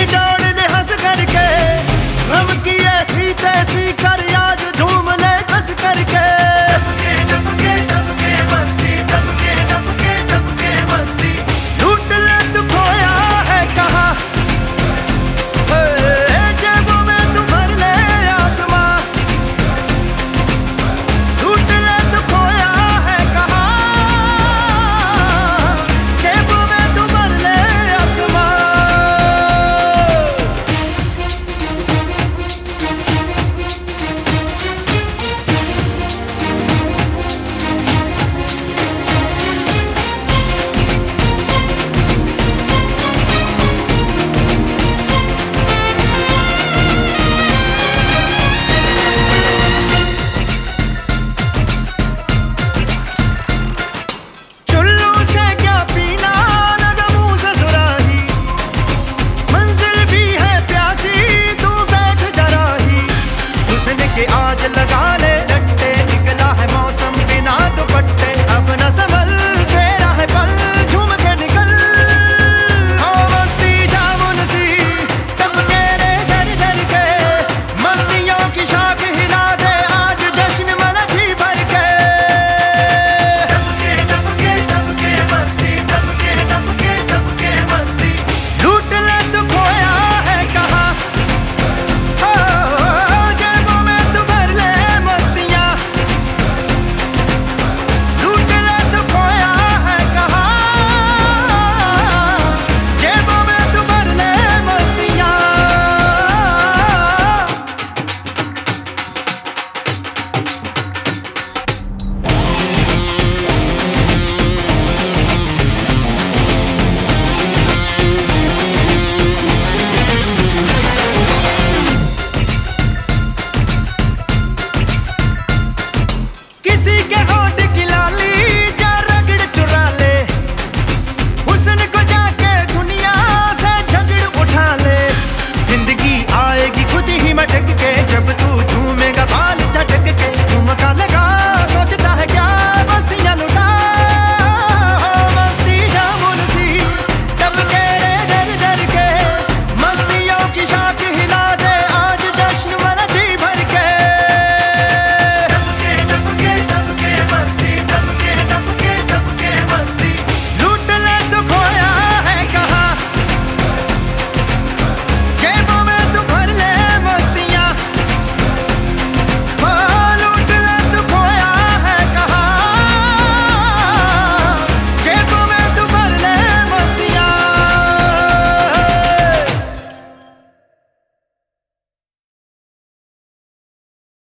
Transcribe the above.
ही जोड़ ने हंस करके हम की ऐसी तैसी करी।